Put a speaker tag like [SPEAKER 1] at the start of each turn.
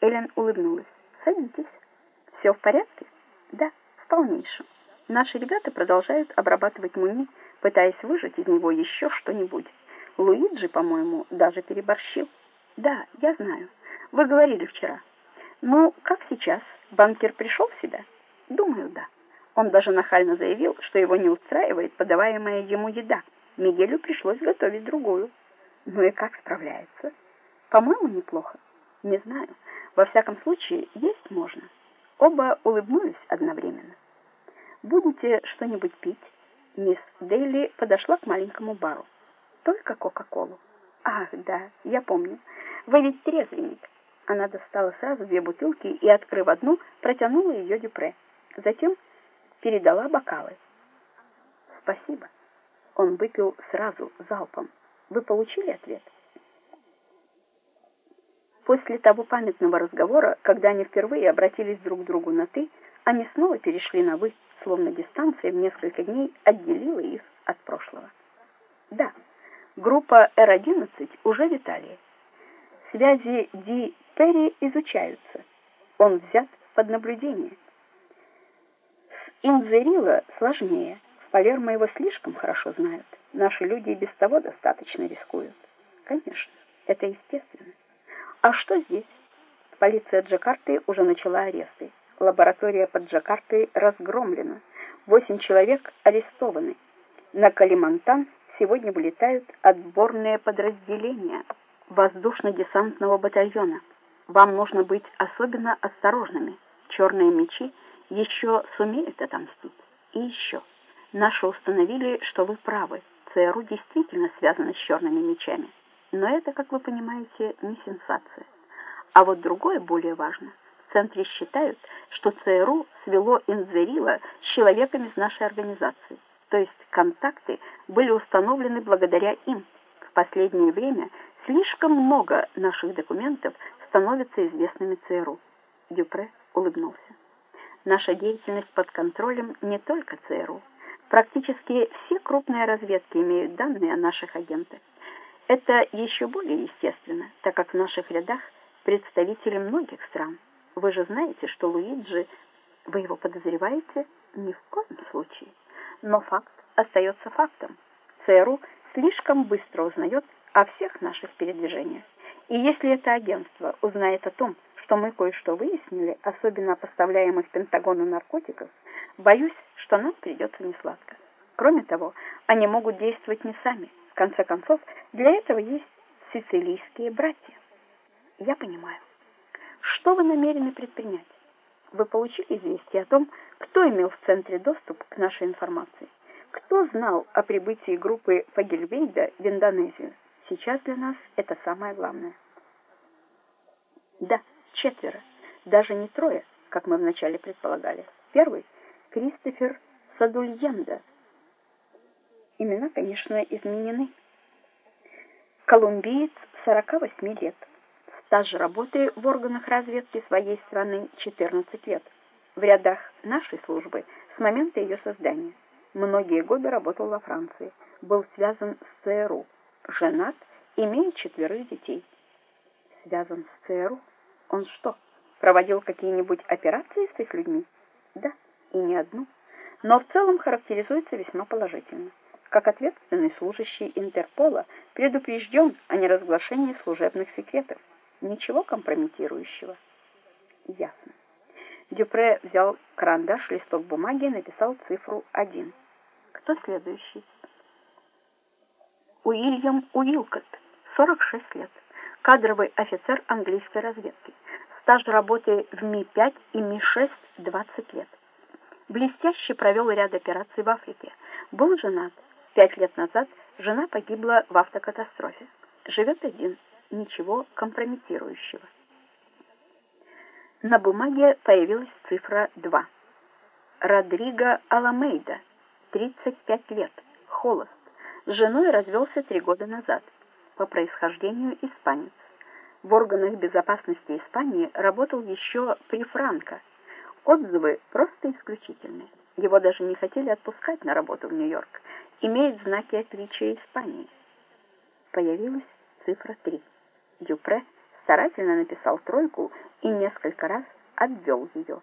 [SPEAKER 1] Эллен улыбнулась. «Садитесь. Все в порядке?» «Да, в полнейшем. Наши ребята продолжают обрабатывать Муни, пытаясь выжать из него еще что-нибудь. Луиджи, по-моему, даже переборщил». «Да, я знаю. Вы говорили вчера». «Ну, как сейчас? Банкер пришел в себя?» «Думаю, да». Он даже нахально заявил, что его не устраивает подаваемая ему еда. Мигелю пришлось готовить другую. Ну и как справляется? По-моему, неплохо. Не знаю. Во всяком случае, есть можно. Оба улыбнулись одновременно. «Будете что-нибудь пить?» Мисс Дейли подошла к маленькому бару. «Только Кока-Колу». «Ах, да, я помню. Вы ведь трезвенник». Она достала сразу две бутылки и, открыв одну, протянула ее Дюпре. Затем передала бокалы. «Спасибо». Он выпил сразу, залпом. «Вы получили ответ?» После того памятного разговора, когда они впервые обратились друг к другу на «ты», они снова перешли на «вы», словно дистанция в несколько дней отделила их от прошлого. Да, группа Р-11 уже в Италии. Связи Ди Перри изучаются. Он взят под наблюдение. С Инзерила сложнее. В Палермо его слишком хорошо знают. Наши люди и без того достаточно рискуют. Конечно, это естественно. А что здесь? Полиция Джакарты уже начала аресты. Лаборатория под Джакартой разгромлена. Восемь человек арестованы. На Калимантан сегодня вылетают отборные подразделения воздушно-десантного батальона. Вам нужно быть особенно осторожными. Черные мечи еще сумеют отомстить. И еще. Наши установили, что вы правы. ЦРУ действительно связано с черными мечами. Но это, как вы понимаете, не сенсация. А вот другое более важно. В центре считают, что ЦРУ свело Инзерила с человеком из нашей организации. То есть контакты были установлены благодаря им. В последнее время слишком много наших документов становится известными ЦРУ. Дюпре улыбнулся. Наша деятельность под контролем не только ЦРУ. Практически все крупные разведки имеют данные о наших агентах. Это еще более естественно, так как в наших рядах представители многих стран. Вы же знаете, что Луиджи, вы его подозреваете? Ни в коем случае. Но факт остается фактом. ЦРУ слишком быстро узнает о всех наших передвижениях. И если это агентство узнает о том, что мы кое-что выяснили, особенно о поставляемых Пентагону наркотиков, боюсь, что нам придется несладко. Кроме того, они могут действовать не сами, конце концов, для этого есть сицилийские братья. Я понимаю. Что вы намерены предпринять? Вы получили известие о том, кто имел в центре доступ к нашей информации? Кто знал о прибытии группы Фагельвейда в Индонезию? Сейчас для нас это самое главное. Да, четверо. Даже не трое, как мы вначале предполагали. Первый — Кристофер Садульенда, Имена, конечно, изменены. Колумбиец 48 лет. Стаж работы в органах разведки своей страны 14 лет. В рядах нашей службы с момента ее создания. Многие годы работал во Франции. Был связан с ЦРУ. Женат, имеет четверых детей. Связан с ЦРУ? Он что, проводил какие-нибудь операции с их людьми? Да, и не одну. Но в целом характеризуется весьма положительно как ответственный служащий Интерпола, предупрежден о неразглашении служебных секретов. Ничего компрометирующего. Ясно. Дюпре взял карандаш, листок бумаги и написал цифру 1. Кто следующий? Уильям Уилкотт, 46 лет. Кадровый офицер английской разведки. Стаж работы в Ми-5 и Ми-6 20 лет. Блестяще провел ряд операций в Африке. Был женат, Пять лет назад жена погибла в автокатастрофе. Живет один, ничего компрометирующего. На бумаге появилась цифра 2. Родриго Аламейда, 35 лет, холост. С женой развелся три года назад. По происхождению испанец. В органах безопасности Испании работал еще при Франко. Отзывы просто исключительные. Его даже не хотели отпускать на работу в Нью-Йорк имеет знаки отличия Испании. Появилась цифра 3. Дюпре старательно написал тройку и несколько раз обвел ее.